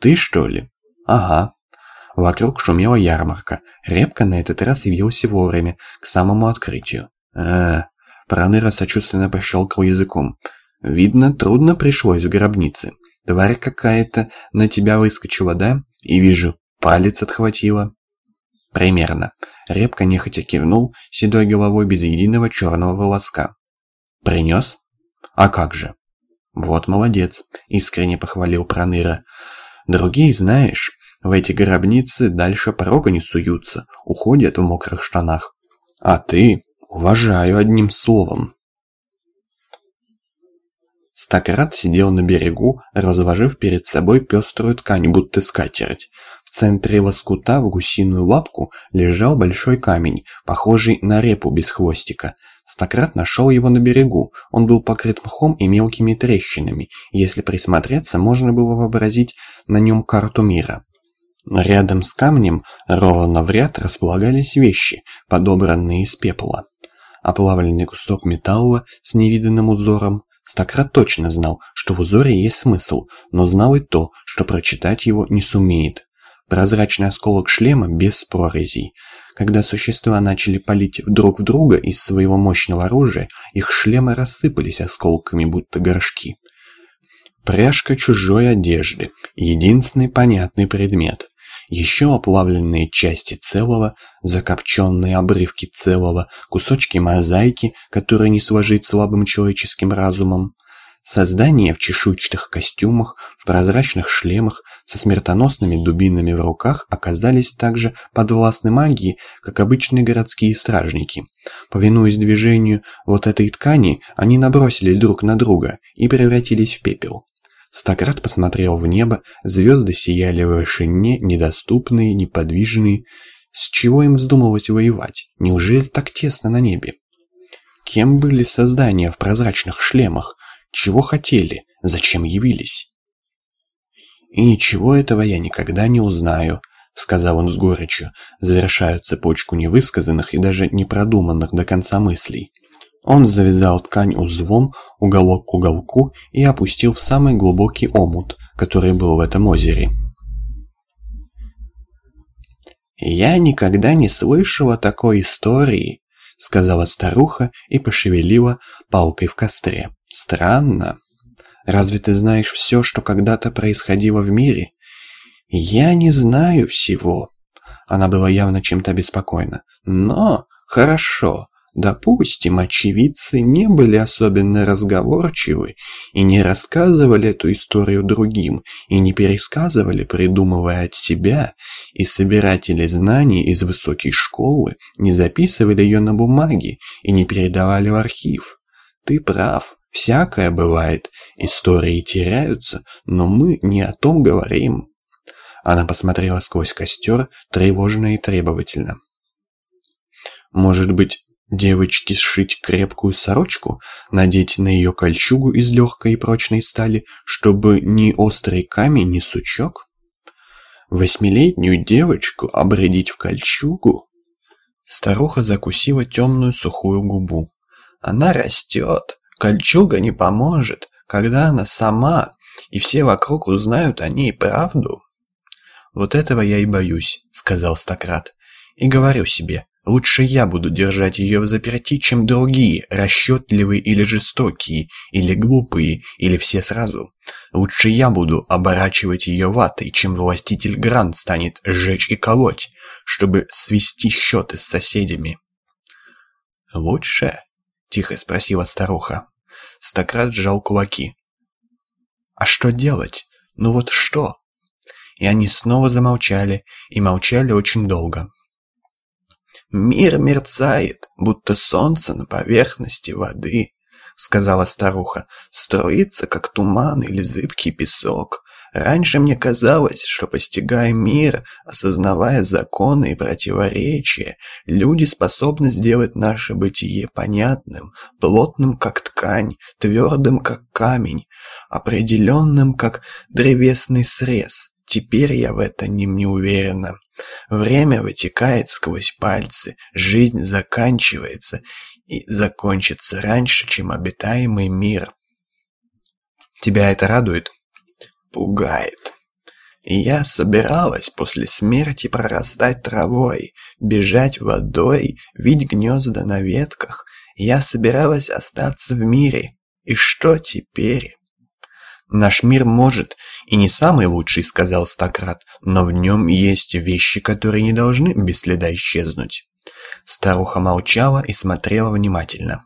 «Ты, что ли?» «Ага». Вокруг шумела ярмарка. Репка на этот раз явился вовремя, к самому открытию. э Проныра сочувственно пощелкал языком. «Видно, трудно пришлось в гробнице. Тварь какая-то на тебя выскочила, да? И вижу, палец отхватила». «Примерно». Репка нехотя кивнул, седой головой без единого черного волоска. «Принес?» «А как же?» «Вот молодец», — искренне похвалил Проныра. «Другие, знаешь, в эти гробницы дальше порога не суются, уходят в мокрых штанах. А ты, уважаю одним словом». Стократ сидел на берегу, разложив перед собой пеструю ткань, будто скатерть. В центре лоскута в гусиную лапку лежал большой камень, похожий на репу без хвостика. Стократ нашел его на берегу. Он был покрыт мхом и мелкими трещинами. Если присмотреться, можно было вообразить на нем карту мира. Рядом с камнем ровно в ряд располагались вещи, подобранные из пепла. Оплавленный кусок металла с невиданным узором, Стократ точно знал, что в узоре есть смысл, но знал и то, что прочитать его не сумеет. Прозрачный осколок шлема без прорезей. Когда существа начали палить друг в друга из своего мощного оружия, их шлемы рассыпались осколками, будто горшки. Пряжка чужой одежды. Единственный понятный предмет. Еще оплавленные части целого, закопченные обрывки целого, кусочки мозаики, которые не сложить слабым человеческим разумом. Создания в чешуйчатых костюмах, в прозрачных шлемах, со смертоносными дубинами в руках оказались также подвластны магии, как обычные городские стражники. Повинуясь движению вот этой ткани, они набросились друг на друга и превратились в пепел. Стократ посмотрел в небо, звезды сияли в вышине, недоступные, неподвижные. С чего им вздумалось воевать? Неужели так тесно на небе? Кем были создания в прозрачных шлемах? Чего хотели? Зачем явились? «И ничего этого я никогда не узнаю», — сказал он с горечью, завершая цепочку невысказанных и даже не продуманных до конца мыслей. Он завязал ткань узлом, уголок к уголку и опустил в самый глубокий омут, который был в этом озере. «Я никогда не слышала такой истории», — сказала старуха и пошевелила палкой в костре. «Странно. Разве ты знаешь все, что когда-то происходило в мире?» «Я не знаю всего». Она была явно чем-то беспокойна. «Но хорошо. Допустим, очевидцы не были особенно разговорчивы и не рассказывали эту историю другим, и не пересказывали, придумывая от себя, и собиратели знаний из высокой школы не записывали ее на бумаге и не передавали в архив. Ты прав, всякое бывает, истории теряются, но мы не о том говорим. Она посмотрела сквозь костер, тревожно и требовательно. Может быть, Девочке сшить крепкую сорочку, надеть на ее кольчугу из легкой и прочной стали, чтобы ни острый камень, ни сучок? Восьмилетнюю девочку обрядить в кольчугу? Старуха закусила темную сухую губу. Она растет, кольчуга не поможет, когда она сама, и все вокруг узнают о ней правду. «Вот этого я и боюсь», — сказал Стократ. «И говорю себе, Лучше я буду держать ее в заперти, чем другие, расчетливые или жестокие, или глупые, или все сразу. Лучше я буду оборачивать ее ватой, чем властитель Грант станет сжечь и колоть, чтобы свести счеты с соседями. «Лучше?» — тихо спросила старуха. Стократ сжал кулаки. «А что делать? Ну вот что?» И они снова замолчали, и молчали очень долго. «Мир мерцает, будто солнце на поверхности воды», — сказала старуха. «Струится, как туман или зыбкий песок. Раньше мне казалось, что, постигая мир, осознавая законы и противоречия, люди способны сделать наше бытие понятным, плотным, как ткань, твердым, как камень, определенным, как древесный срез. Теперь я в этом не уверена. Время вытекает сквозь пальцы, жизнь заканчивается и закончится раньше, чем обитаемый мир. Тебя это радует? Пугает. Я собиралась после смерти прорастать травой, бежать водой, видеть гнезда на ветках. Я собиралась остаться в мире. И что теперь? «Наш мир может и не самый лучший», — сказал Стократ, «но в нем есть вещи, которые не должны без следа исчезнуть». Старуха молчала и смотрела внимательно.